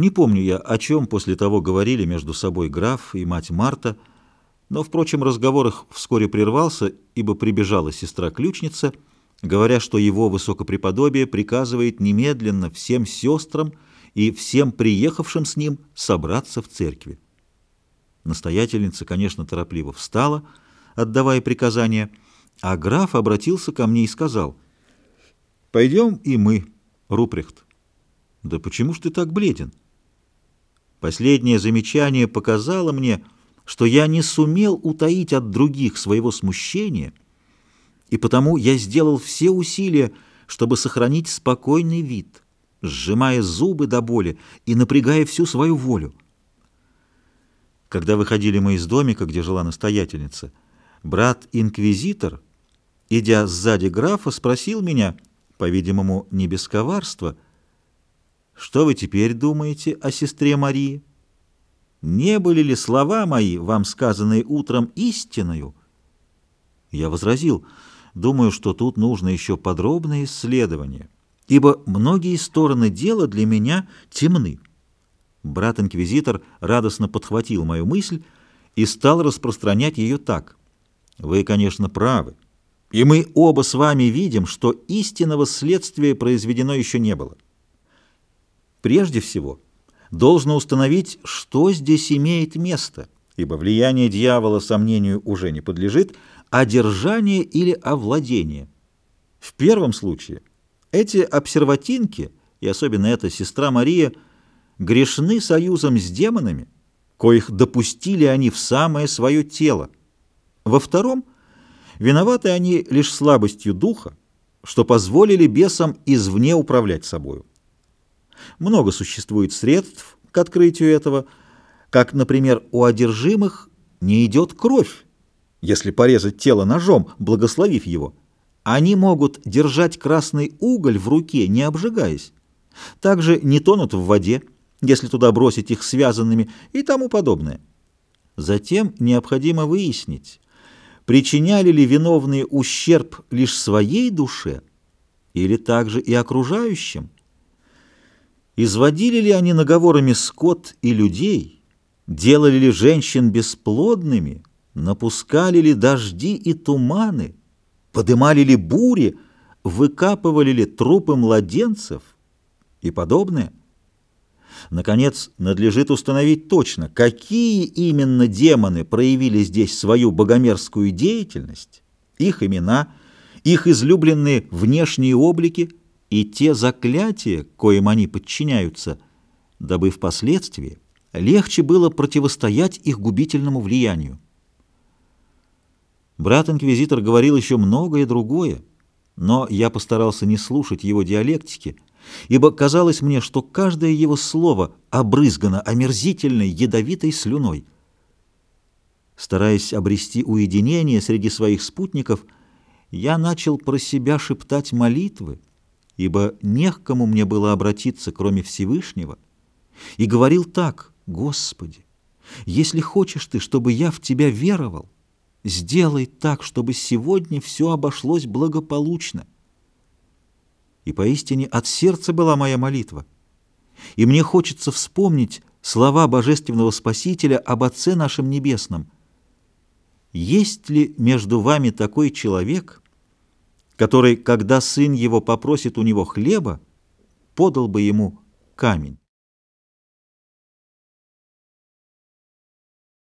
Не помню я, о чем после того говорили между собой граф и мать Марта, но, впрочем, разговор их вскоре прервался, ибо прибежала сестра-ключница, говоря, что его высокопреподобие приказывает немедленно всем сестрам и всем приехавшим с ним собраться в церкви. Настоятельница, конечно, торопливо встала, отдавая приказание, а граф обратился ко мне и сказал, «Пойдем и мы, Рупрехт». «Да почему ж ты так бледен?» Последнее замечание показало мне, что я не сумел утаить от других своего смущения, и потому я сделал все усилия, чтобы сохранить спокойный вид, сжимая зубы до боли и напрягая всю свою волю. Когда выходили мы из домика, где жила настоятельница, брат-инквизитор, идя сзади графа, спросил меня, по-видимому, не без коварства, «Что вы теперь думаете о сестре Марии? Не были ли слова мои, вам сказанные утром, истиною?» Я возразил, «Думаю, что тут нужно еще подробное исследование, ибо многие стороны дела для меня темны». Брат-инквизитор радостно подхватил мою мысль и стал распространять ее так. «Вы, конечно, правы, и мы оба с вами видим, что истинного следствия произведено еще не было. Прежде всего, должно установить, что здесь имеет место, ибо влияние дьявола сомнению уже не подлежит, одержание или овладение. В первом случае эти обсерватинки, и особенно эта сестра Мария – грешны союзом с демонами, коих допустили они в самое свое тело. Во втором, виноваты они лишь слабостью духа, что позволили бесам извне управлять собою. Много существует средств к открытию этого, как, например, у одержимых не идет кровь, если порезать тело ножом, благословив его. Они могут держать красный уголь в руке, не обжигаясь. Также не тонут в воде, если туда бросить их связанными и тому подобное. Затем необходимо выяснить, причиняли ли виновные ущерб лишь своей душе или также и окружающим. Изводили ли они наговорами скот и людей, делали ли женщин бесплодными, напускали ли дожди и туманы, подымали ли бури, выкапывали ли трупы младенцев? И подобное. Наконец, надлежит установить точно, какие именно демоны проявили здесь свою богомерзкую деятельность, их имена, их излюбленные внешние облики и те заклятия, коим они подчиняются, дабы впоследствии легче было противостоять их губительному влиянию. Брат-инквизитор говорил еще многое другое, но я постарался не слушать его диалектики, ибо казалось мне, что каждое его слово обрызгано омерзительной ядовитой слюной. Стараясь обрести уединение среди своих спутников, я начал про себя шептать молитвы, ибо не к кому мне было обратиться, кроме Всевышнего, и говорил так, «Господи, если хочешь ты, чтобы я в Тебя веровал, сделай так, чтобы сегодня все обошлось благополучно». И поистине от сердца была моя молитва. И мне хочется вспомнить слова Божественного Спасителя об Отце нашем Небесном. Есть ли между вами такой человек, который, когда сын его попросит у него хлеба, подал бы ему камень?